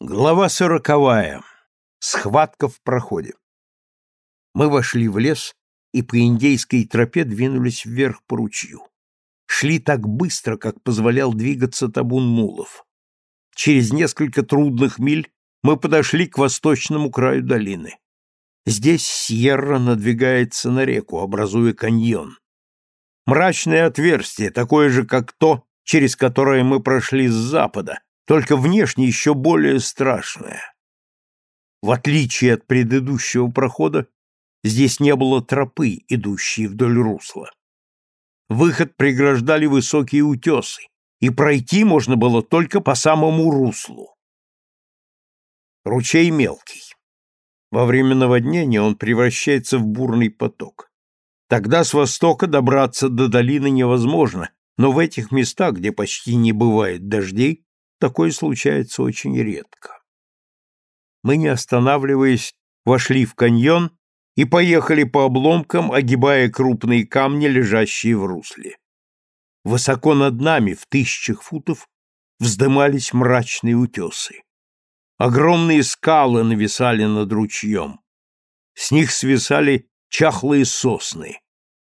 Глава сороковая. Схватка в проходе. Мы вошли в лес и по индейской тропе двинулись вверх по ручью. Шли так быстро, как позволял двигаться табун мулов. Через несколько трудных миль мы подошли к восточному краю долины. Здесь Сьерра надвигается на реку, образуя каньон. Мрачное отверстие, такое же, как то, через которое мы прошли с запада, только внешне еще более страшное. В отличие от предыдущего прохода, здесь не было тропы, идущей вдоль русла. Выход преграждали высокие утесы, и пройти можно было только по самому руслу. Ручей мелкий. Во время наводнения он превращается в бурный поток. Тогда с востока добраться до долины невозможно, но в этих местах, где почти не бывает дождей, Такое случается очень редко. Мы, не останавливаясь, вошли в каньон и поехали по обломкам, огибая крупные камни, лежащие в русле. Высоко над нами, в тысячах футов, вздымались мрачные утесы. Огромные скалы нависали над ручьем. С них свисали чахлые сосны.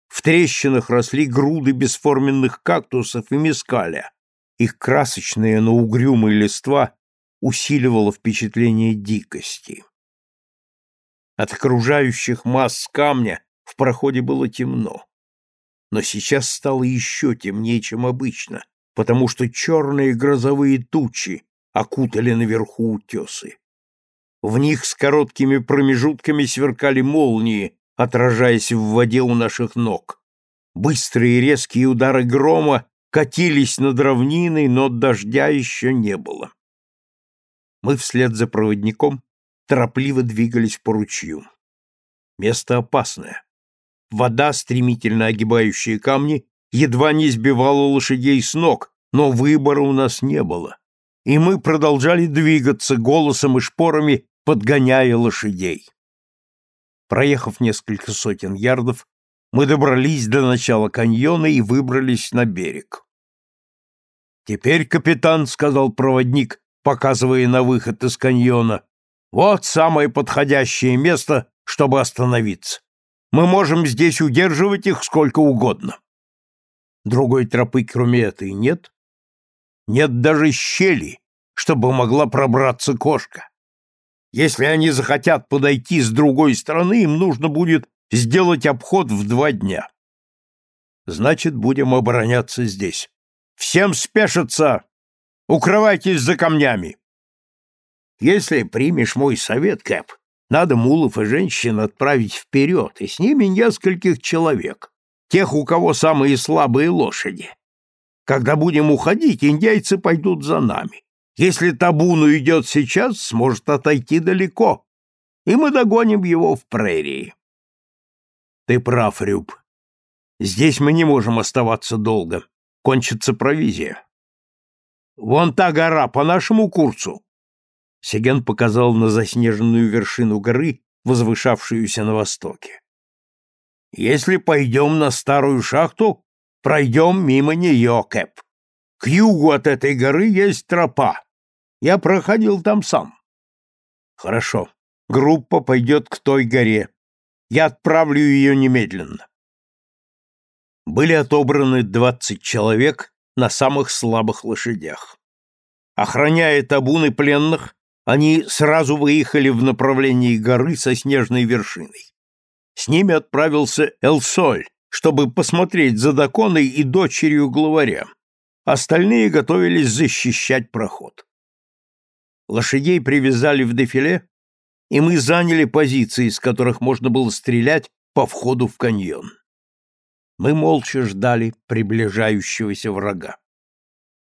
В трещинах росли груды бесформенных кактусов и мескаля, их красочная, но угрюмая листва усиливала впечатление дикости. От окружающих масс камня в проходе было темно. Но сейчас стало еще темнее, чем обычно, потому что черные грозовые тучи окутали наверху утесы. В них с короткими промежутками сверкали молнии, отражаясь в воде у наших ног. Быстрые резкие удары грома катились над равниной, но дождя еще не было. Мы вслед за проводником торопливо двигались по ручью. Место опасное. Вода, стремительно огибающая камни, едва не сбивала лошадей с ног, но выбора у нас не было. И мы продолжали двигаться голосом и шпорами, подгоняя лошадей. Проехав несколько сотен ярдов, мы добрались до начала каньона и выбрались на берег. «Теперь, капитан», — сказал проводник, показывая на выход из каньона, — «вот самое подходящее место, чтобы остановиться. Мы можем здесь удерживать их сколько угодно». Другой тропы, кроме этой, нет? Нет даже щели, чтобы могла пробраться кошка. Если они захотят подойти с другой стороны, им нужно будет сделать обход в два дня. Значит, будем обороняться здесь. Всем спешиться! Укрывайтесь за камнями! Если примешь мой совет, Кэп, надо мулов и женщин отправить вперед, и с ними нескольких человек, тех, у кого самые слабые лошади. Когда будем уходить, индейцы пойдут за нами. Если табун уйдет сейчас, сможет отойти далеко, и мы догоним его в прерии. Ты прав, Рюб. Здесь мы не можем оставаться долго. Кончится провизия. Вон та гора по нашему курсу. Сеген показал на заснеженную вершину горы, возвышавшуюся на востоке. Если пойдем на старую шахту, пройдем мимо нее, Кэп. К югу от этой горы есть тропа. Я проходил там сам. Хорошо. Группа пойдет к той горе. Я отправлю ее немедленно. Были отобраны двадцать человек на самых слабых лошадях. Охраняя табуны пленных, они сразу выехали в направлении горы со снежной вершиной. С ними отправился Элсоль, чтобы посмотреть за Даконой и дочерью главаря. Остальные готовились защищать проход. Лошадей привязали в дефиле и мы заняли позиции, с которых можно было стрелять по входу в каньон. Мы молча ждали приближающегося врага.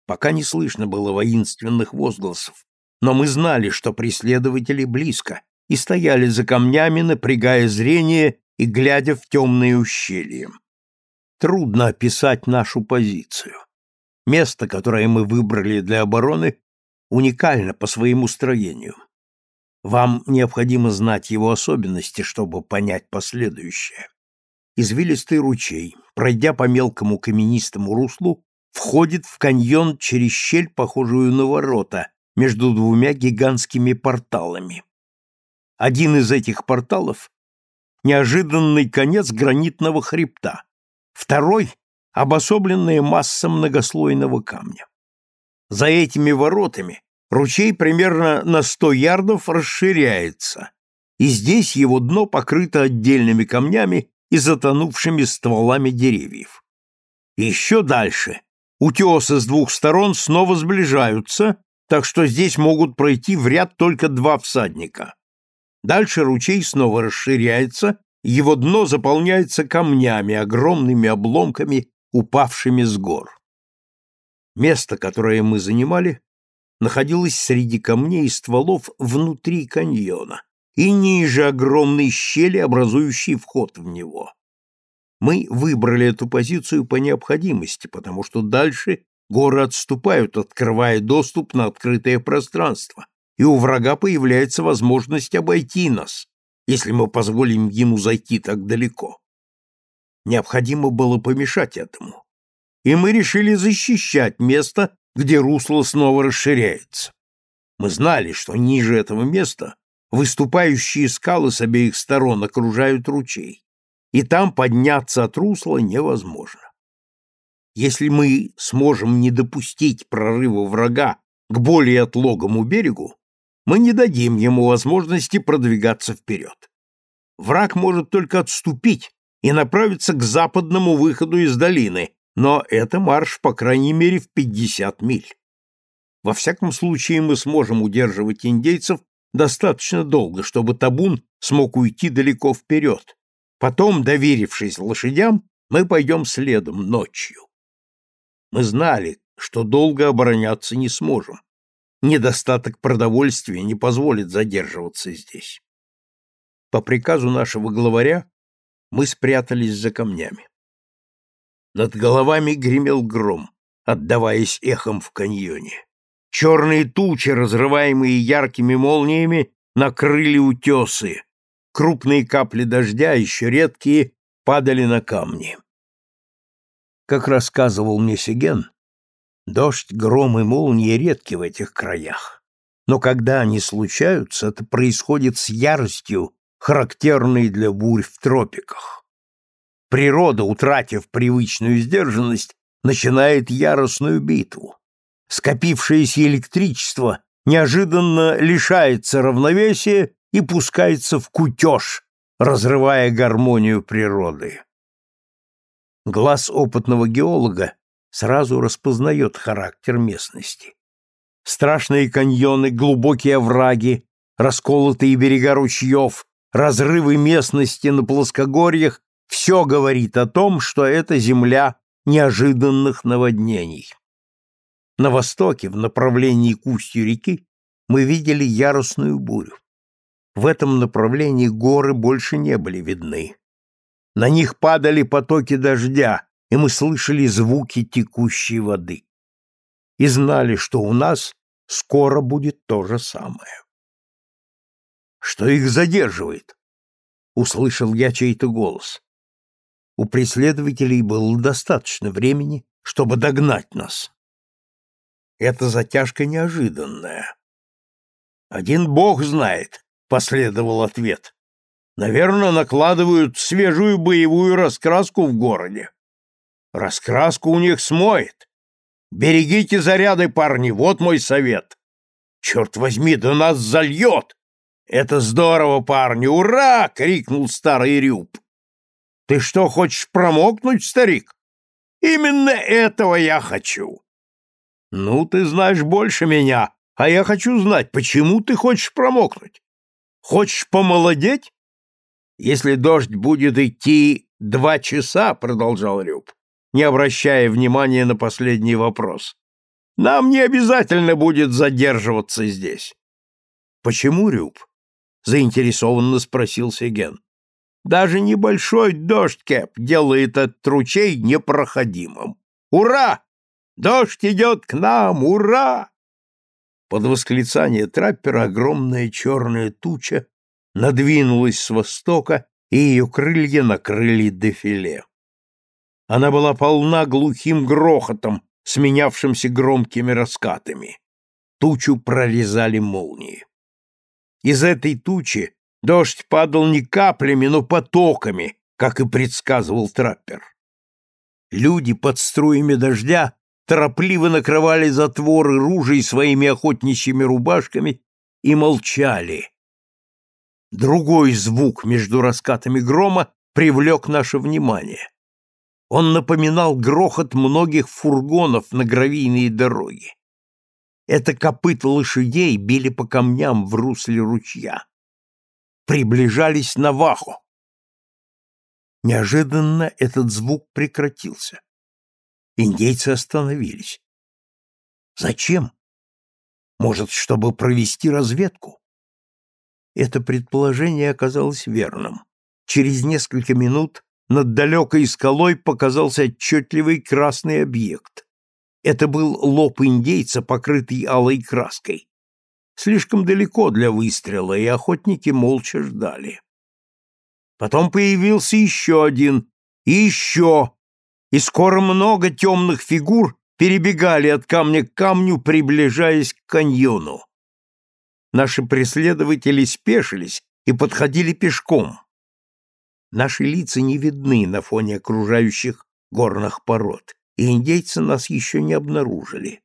Пока не слышно было воинственных возгласов, но мы знали, что преследователи близко, и стояли за камнями, напрягая зрение и глядя в темные ущелья. Трудно описать нашу позицию. Место, которое мы выбрали для обороны, уникально по своему строению. Вам необходимо знать его особенности, чтобы понять последующее. Извилистый ручей, пройдя по мелкому каменистому руслу, входит в каньон через щель, похожую на ворота, между двумя гигантскими порталами. Один из этих порталов — неожиданный конец гранитного хребта, второй — обособленная масса многослойного камня. За этими воротами ручей примерно на сто ярдов расширяется, и здесь его дно покрыто отдельными камнями и затонувшими стволами деревьев. Еще дальше утесы с двух сторон снова сближаются, так что здесь могут пройти в ряд только два всадника. Дальше ручей снова расширяется, его дно заполняется камнями, огромными обломками, упавшими с гор. Место, которое мы занимали, находилось среди камней и стволов внутри каньона и ниже огромной щели, образующей вход в него. Мы выбрали эту позицию по необходимости, потому что дальше горы отступают, открывая доступ на открытое пространство, и у врага появляется возможность обойти нас, если мы позволим ему зайти так далеко. Необходимо было помешать этому, и мы решили защищать место, где русло снова расширяется. Мы знали, что ниже этого места выступающие скалы с обеих сторон окружают ручей, и там подняться от русла невозможно. Если мы сможем не допустить прорыва врага к более отлогому берегу, мы не дадим ему возможности продвигаться вперед. Враг может только отступить и направиться к западному выходу из долины, но это марш, по крайней мере, в 50 миль. Во всяком случае, мы сможем удерживать индейцев достаточно долго, чтобы табун смог уйти далеко вперед. Потом, доверившись лошадям, мы пойдем следом ночью. Мы знали, что долго обороняться не сможем. Недостаток продовольствия не позволит задерживаться здесь. По приказу нашего главаря мы спрятались за камнями. Над головами гремел гром, отдаваясь эхом в каньоне. Черные тучи, разрываемые яркими молниями, накрыли утесы. Крупные капли дождя, еще редкие, падали на камни. Как рассказывал мне Сиген, дождь, гром и молнии редки в этих краях. Но когда они случаются, это происходит с яростью, характерной для бурь в тропиках. Природа, утратив привычную сдержанность, начинает яростную битву скопившееся электричество неожиданно лишается равновесия и пускается в кутеж, разрывая гармонию природы. Глаз опытного геолога сразу распознает характер местности. Страшные каньоны, глубокие овраги, расколотые берега ручьев, разрывы местности на плоскогорьях — все говорит о том, что это земля неожиданных наводнений. На востоке, в направлении к реки, мы видели яростную бурю. В этом направлении горы больше не были видны. На них падали потоки дождя, и мы слышали звуки текущей воды. И знали, что у нас скоро будет то же самое. Что их задерживает? Услышал я чей-то голос. У преследователей было достаточно времени, чтобы догнать нас. Эта затяжка неожиданная. Один бог знает, последовал ответ. Наверное, накладывают свежую боевую раскраску в городе. Раскраску у них смоет. Берегите заряды, парни, вот мой совет. Черт возьми, да нас зальет! Это здорово, парни, ура! — крикнул старый Рюб. Ты что, хочешь промокнуть, старик? Именно этого я хочу. Ну, ты знаешь больше меня, а я хочу знать, почему ты хочешь промокнуть? Хочешь помолодеть? Если дождь будет идти два часа, продолжал Рюб, не обращая внимания на последний вопрос, нам не обязательно будет задерживаться здесь. Почему, Рюб? заинтересованно спросил Сеген. Даже небольшой дождь, Кэп, делает этот ручей непроходимым. Ура! Дождь идет к нам! Ура!» Под восклицание траппера огромная черная туча надвинулась с востока, и ее крылья накрыли дефиле. Она была полна глухим грохотом, сменявшимся громкими раскатами. Тучу прорезали молнии. Из этой тучи дождь падал не каплями, но потоками, как и предсказывал траппер. Люди под струями дождя торопливо накрывали затворы ружей своими охотничьими рубашками и молчали. Другой звук между раскатами грома привлек наше внимание. Он напоминал грохот многих фургонов на гравийные дороги. Это копыта лошадей били по камням в русле ручья. Приближались на ваху. Неожиданно этот звук прекратился. Индейцы остановились. Зачем? Может, чтобы провести разведку? Это предположение оказалось верным. Через несколько минут над далекой скалой показался отчетливый красный объект. Это был лоб индейца, покрытый алой краской. Слишком далеко для выстрела, и охотники молча ждали. Потом появился еще один, и еще, и скоро много темных фигур перебегали от камня к камню, приближаясь к каньону. Наши преследователи спешились и подходили пешком. Наши лица не видны на фоне окружающих горных пород, и индейцы нас еще не обнаружили.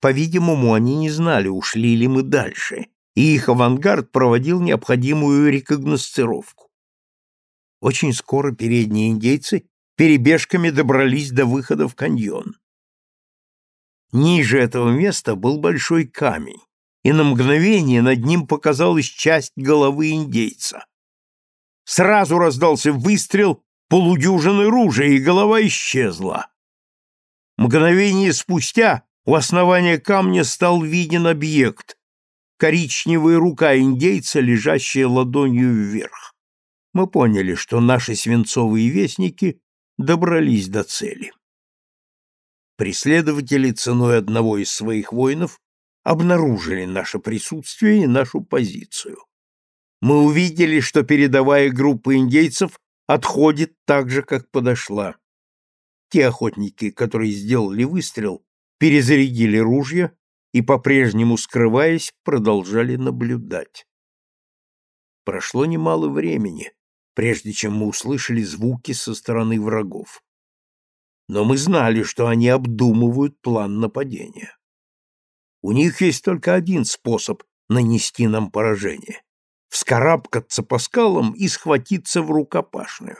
По-видимому, они не знали, ушли ли мы дальше, и их авангард проводил необходимую рекогносцировку. Очень скоро передние индейцы перебежками добрались до выхода в каньон. Ниже этого места был большой камень, и на мгновение над ним показалась часть головы индейца. Сразу раздался выстрел полудюжины ружей, и голова исчезла. Мгновение спустя у основания камня стал виден объект — коричневая рука индейца, лежащая ладонью вверх. Мы поняли, что наши свинцовые вестники добрались до цели. Преследователи ценой одного из своих воинов обнаружили наше присутствие и нашу позицию мы увидели, что передовая группа индейцев отходит так же, как подошла. Те охотники, которые сделали выстрел, перезарядили ружья и, по-прежнему скрываясь, продолжали наблюдать. Прошло немало времени, прежде чем мы услышали звуки со стороны врагов. Но мы знали, что они обдумывают план нападения. У них есть только один способ нанести нам поражение вскарабкаться по скалам и схватиться в рукопашную.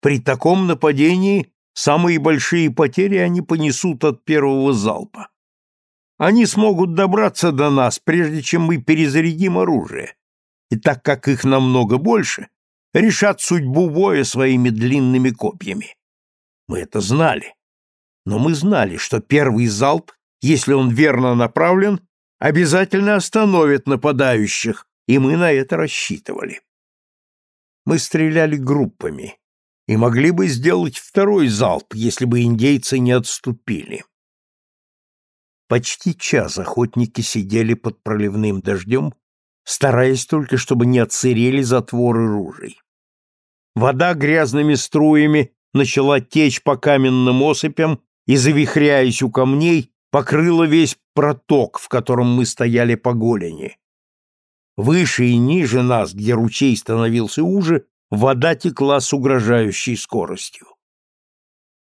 При таком нападении самые большие потери они понесут от первого залпа. Они смогут добраться до нас, прежде чем мы перезарядим оружие, и так как их намного больше, решат судьбу боя своими длинными копьями. Мы это знали. Но мы знали, что первый залп, если он верно направлен, обязательно остановит нападающих, и мы на это рассчитывали. Мы стреляли группами и могли бы сделать второй залп, если бы индейцы не отступили. Почти час охотники сидели под проливным дождем, стараясь только, чтобы не отсырели затворы ружей. Вода грязными струями начала течь по каменным осыпям и, завихряясь у камней, покрыла весь проток, в котором мы стояли по голени. Выше и ниже нас, где ручей становился уже, вода текла с угрожающей скоростью.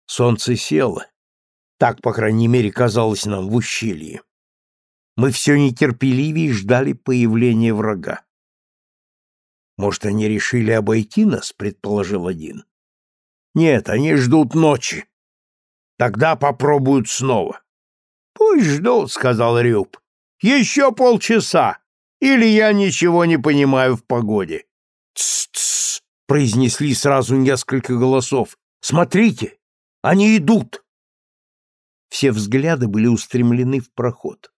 Солнце село. Так, по крайней мере, казалось нам в ущелье. Мы все нетерпеливее ждали появления врага. «Может, они решили обойти нас?» — предположил один. «Нет, они ждут ночи. Тогда попробуют снова». «Пусть ждут», — сказал Рюб. «Еще полчаса. Или я ничего не понимаю в погоде? Тс-тс, произнесли сразу несколько голосов. Смотрите, они идут. Все взгляды были устремлены в проход.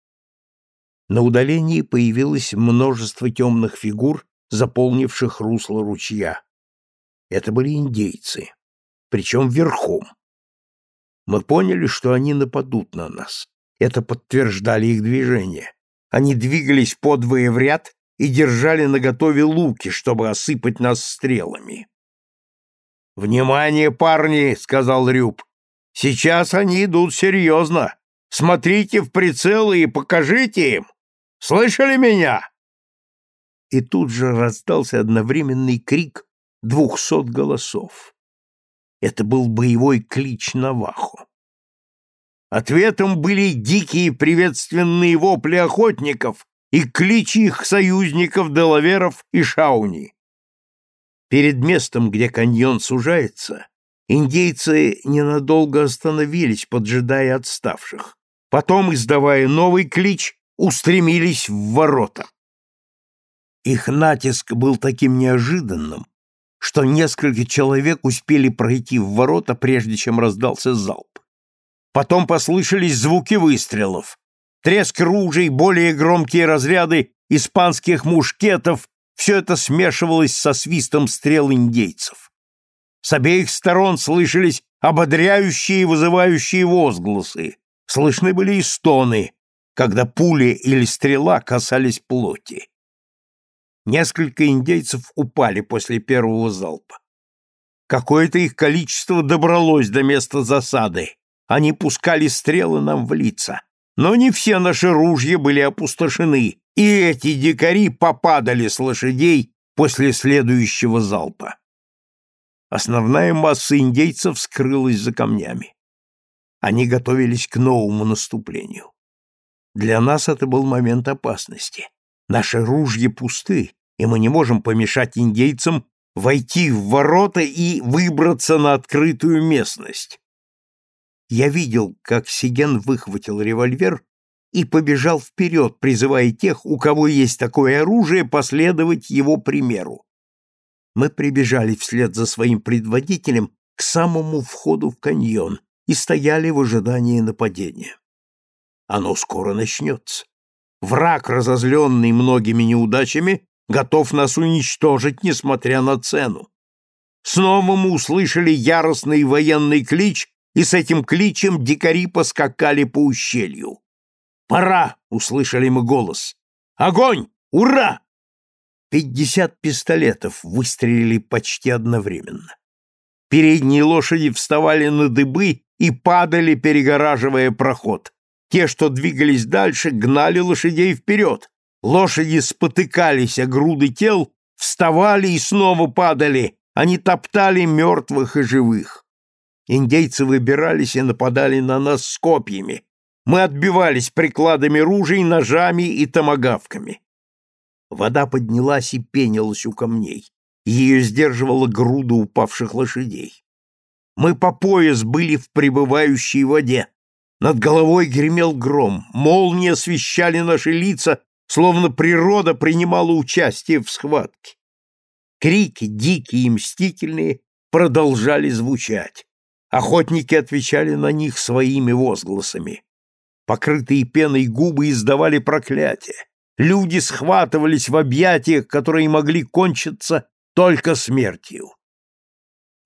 На удалении появилось множество темных фигур, заполнивших русло ручья. Это были индейцы, причем верхом. Мы поняли, что они нападут на нас. Это подтверждали их движения. Они двигались подвое в ряд и держали наготове луки, чтобы осыпать нас стрелами. «Внимание, парни!» — сказал Рюб. «Сейчас они идут серьезно. Смотрите в прицелы и покажите им! Слышали меня?» И тут же раздался одновременный крик двухсот голосов. Это был боевой клич Навахо. Ответом были дикие приветственные вопли охотников и клич их союзников Делаверов и Шауни. Перед местом, где каньон сужается, индейцы ненадолго остановились, поджидая отставших. Потом, издавая новый клич, устремились в ворота. Их натиск был таким неожиданным, что несколько человек успели пройти в ворота, прежде чем раздался залп. Потом послышались звуки выстрелов. Треск ружей, более громкие разряды испанских мушкетов — все это смешивалось со свистом стрел индейцев. С обеих сторон слышались ободряющие и вызывающие возгласы. Слышны были и стоны, когда пули или стрела касались плоти. Несколько индейцев упали после первого залпа. Какое-то их количество добралось до места засады. Они пускали стрелы нам в лица. Но не все наши ружья были опустошены, и эти дикари попадали с лошадей после следующего залпа. Основная масса индейцев скрылась за камнями. Они готовились к новому наступлению. Для нас это был момент опасности. Наши ружья пусты, и мы не можем помешать индейцам войти в ворота и выбраться на открытую местность. Я видел, как Сиген выхватил револьвер и побежал вперед, призывая тех, у кого есть такое оружие, последовать его примеру. Мы прибежали вслед за своим предводителем к самому входу в каньон и стояли в ожидании нападения. Оно скоро начнется. Враг, разозленный многими неудачами, готов нас уничтожить, несмотря на цену. Снова мы услышали яростный военный клич, и с этим кличем дикари поскакали по ущелью. «Пора!» — услышали мы голос. «Огонь! Ура!» Пятьдесят пистолетов выстрелили почти одновременно. Передние лошади вставали на дыбы и падали, перегораживая проход. Те, что двигались дальше, гнали лошадей вперед. Лошади спотыкались о груды тел, вставали и снова падали. Они топтали мертвых и живых. Индейцы выбирались и нападали на нас с копьями. Мы отбивались прикладами ружей, ножами и томагавками. Вода поднялась и пенилась у камней. Ее сдерживала груда упавших лошадей. Мы по пояс были в пребывающей воде. Над головой гремел гром, молнии освещали наши лица, словно природа принимала участие в схватке. Крики, дикие и мстительные, продолжали звучать. Охотники отвечали на них своими возгласами. Покрытые пеной губы издавали проклятия. Люди схватывались в объятиях, которые могли кончиться только смертью.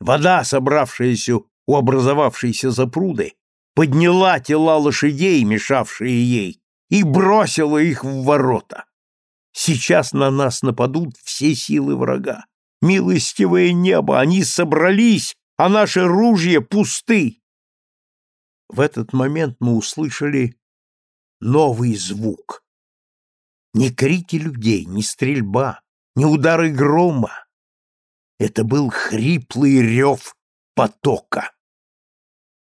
Вода, собравшаяся у образовавшейся запруды, подняла тела лошадей, мешавшие ей, и бросила их в ворота. Сейчас на нас нападут все силы врага. Милостивое небо, они собрались, а наши ружья пусты. В этот момент мы услышали новый звук. Не крики людей, не стрельба, не удары грома. Это был хриплый рев потока.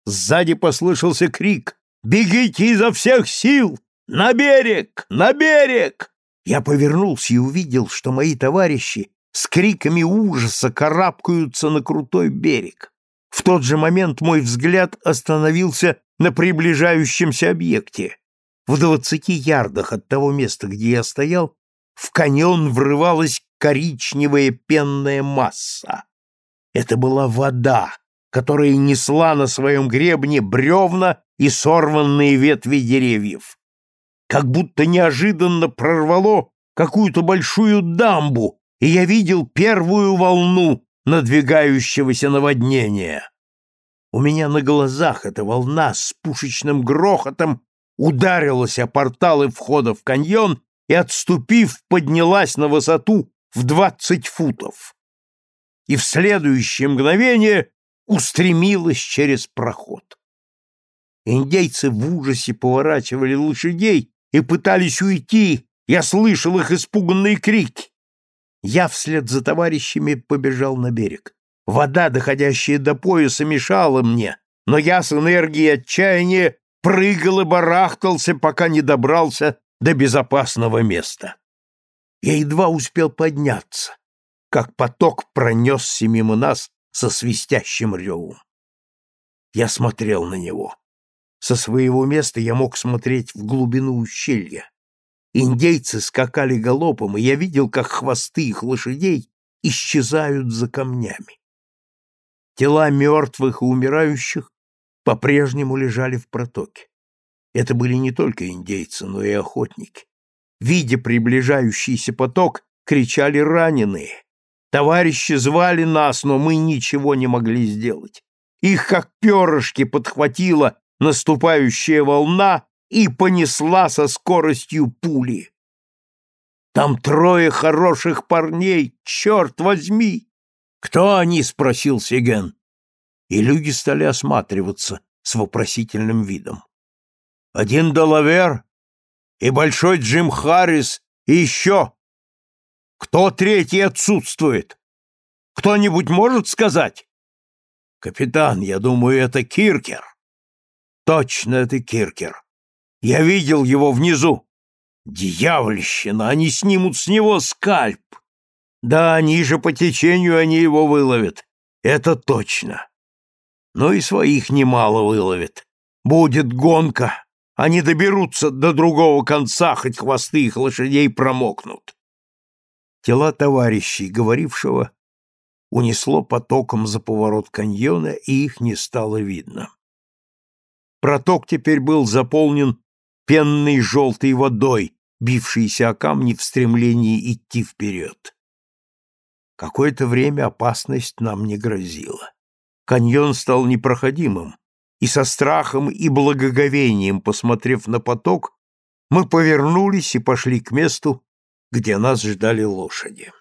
Сзади послышался крик «Бегите изо всех сил! На берег! На берег!» Я повернулся и увидел, что мои товарищи с криками ужаса карабкаются на крутой берег. В тот же момент мой взгляд остановился на приближающемся объекте. В двадцати ярдах от того места, где я стоял, в каньон врывалась коричневая пенная масса. Это была вода, которая несла на своем гребне бревна и сорванные ветви деревьев. Как будто неожиданно прорвало какую-то большую дамбу, и я видел первую волну надвигающегося наводнения. У меня на глазах эта волна с пушечным грохотом ударилась о порталы входа в каньон и, отступив, поднялась на высоту в двадцать футов. И в следующее мгновение устремилась через проход. Индейцы в ужасе поворачивали лошадей и пытались уйти. Я слышал их испуганные крики. Я вслед за товарищами побежал на берег. Вода, доходящая до пояса, мешала мне, но я с энергией отчаяния прыгал и барахтался, пока не добрался до безопасного места. Я едва успел подняться, как поток пронесся мимо нас со свистящим ревом. Я смотрел на него. Со своего места я мог смотреть в глубину ущелья. Индейцы скакали галопом, и я видел, как хвосты их лошадей исчезают за камнями. Тела мертвых и умирающих по-прежнему лежали в протоке. Это были не только индейцы, но и охотники. Видя приближающийся поток, кричали раненые. Товарищи звали нас, но мы ничего не могли сделать. Их, как перышки, подхватила наступающая волна и понесла со скоростью пули. «Там трое хороших парней, черт возьми!» «Кто они?» — спросил Сиген. И люди стали осматриваться с вопросительным видом. «Один Долавер и Большой Джим Харрис и еще. Кто третий отсутствует? Кто-нибудь может сказать?» «Капитан, я думаю, это Киркер». «Точно, это Киркер. Я видел его внизу. Дьявольщина, они снимут с него скальп. Да, ниже по течению они его выловят. Это точно. Но и своих немало выловят. Будет гонка. Они доберутся до другого конца, хоть хвосты их лошадей промокнут. Тела товарищей, говорившего, унесло потоком за поворот каньона, и их не стало видно. Проток теперь был заполнен пенной желтой водой, бившейся о камни в стремлении идти вперед. Какое-то время опасность нам не грозила. Каньон стал непроходимым, и со страхом и благоговением, посмотрев на поток, мы повернулись и пошли к месту, где нас ждали лошади.